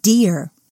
Dear.